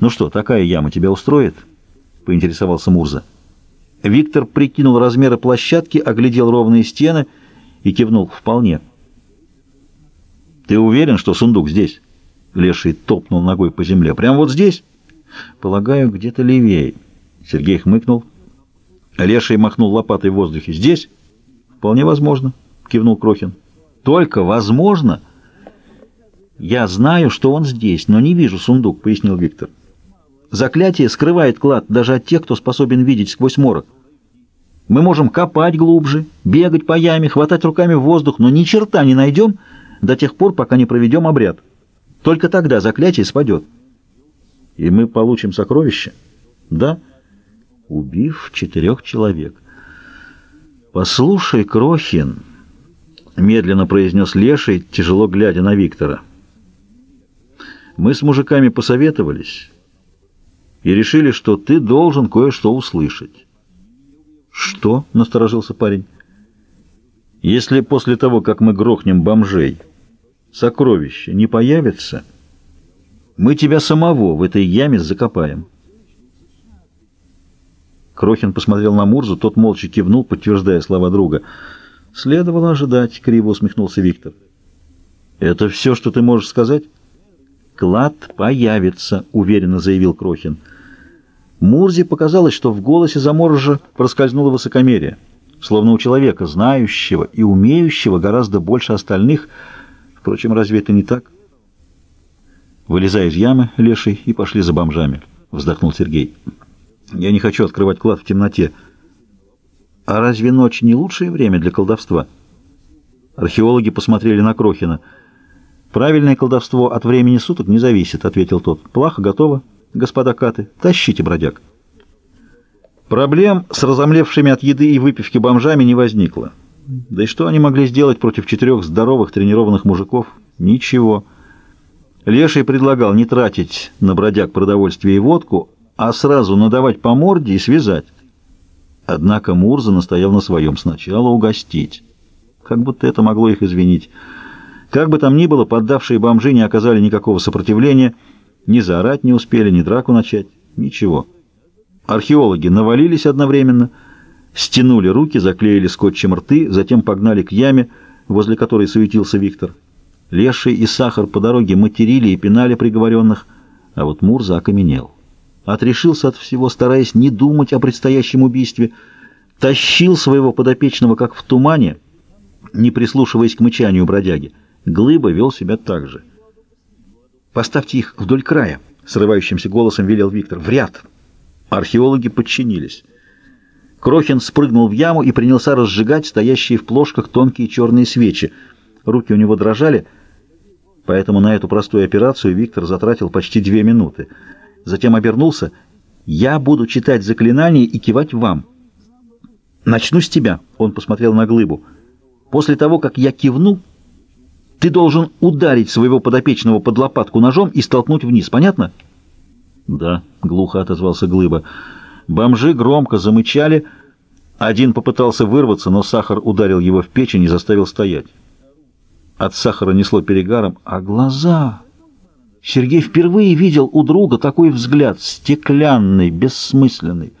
«Ну что, такая яма тебя устроит?» — поинтересовался Мурза. Виктор прикинул размеры площадки, оглядел ровные стены и кивнул «вполне». «Ты уверен, что сундук здесь?» Леший топнул ногой по земле. «Прямо вот здесь?» «Полагаю, где-то левее». Сергей хмыкнул. Леший махнул лопатой в воздухе. «Здесь?» «Вполне возможно», — кивнул Крохин. «Только возможно?» «Я знаю, что он здесь, но не вижу сундук», — пояснил Виктор. «Заклятие скрывает клад даже от тех, кто способен видеть сквозь морок. Мы можем копать глубже, бегать по яме, хватать руками в воздух, но ни черта не найдем до тех пор, пока не проведем обряд. Только тогда заклятие спадет». «И мы получим сокровище?» «Да» убив четырех человек. «Послушай, Крохин», — медленно произнес Леший, тяжело глядя на Виктора, — «мы с мужиками посоветовались и решили, что ты должен кое-что услышать». «Что?» — насторожился парень. «Если после того, как мы грохнем бомжей, сокровище не появится, мы тебя самого в этой яме закопаем». Крохин посмотрел на Мурзу, тот молча кивнул, подтверждая слова друга. «Следовало ожидать», — криво усмехнулся Виктор. «Это все, что ты можешь сказать?» «Клад появится», — уверенно заявил Крохин. Мурзе показалось, что в голосе заморожа проскользнуло высокомерие, словно у человека, знающего и умеющего гораздо больше остальных. Впрочем, разве это не так? «Вылезай из ямы, леший, и пошли за бомжами», — вздохнул Сергей. Я не хочу открывать клад в темноте. А разве ночь не лучшее время для колдовства? Археологи посмотрели на Крохина. «Правильное колдовство от времени суток не зависит», — ответил тот. «Плохо готово, господа каты. Тащите, бродяг». Проблем с разомлевшими от еды и выпивки бомжами не возникло. Да и что они могли сделать против четырех здоровых тренированных мужиков? Ничего. Леший предлагал не тратить на бродяг продовольствие и водку, а сразу надавать по морде и связать. Однако Мурза настоял на своем сначала угостить. Как будто это могло их извинить. Как бы там ни было, поддавшие бомжи не оказали никакого сопротивления, ни заорать не успели, ни драку начать, ничего. Археологи навалились одновременно, стянули руки, заклеили скотчем рты, затем погнали к яме, возле которой суетился Виктор. Леший и Сахар по дороге материли и пинали приговоренных, а вот Мурза окаменел отрешился от всего, стараясь не думать о предстоящем убийстве, тащил своего подопечного, как в тумане, не прислушиваясь к мычанию бродяги. Глыба вел себя так же. «Поставьте их вдоль края», — срывающимся голосом велел Виктор. «В ряд». Археологи подчинились. Крохин спрыгнул в яму и принялся разжигать стоящие в плошках тонкие черные свечи. Руки у него дрожали, поэтому на эту простую операцию Виктор затратил почти две минуты — Затем обернулся. «Я буду читать заклинания и кивать вам». «Начну с тебя», — он посмотрел на глыбу. «После того, как я кивну, ты должен ударить своего подопечного под лопатку ножом и столкнуть вниз. Понятно?» «Да», — глухо отозвался глыба. Бомжи громко замычали. Один попытался вырваться, но сахар ударил его в печень и заставил стоять. От сахара несло перегаром, а глаза... Сергей впервые видел у друга такой взгляд, стеклянный, бессмысленный.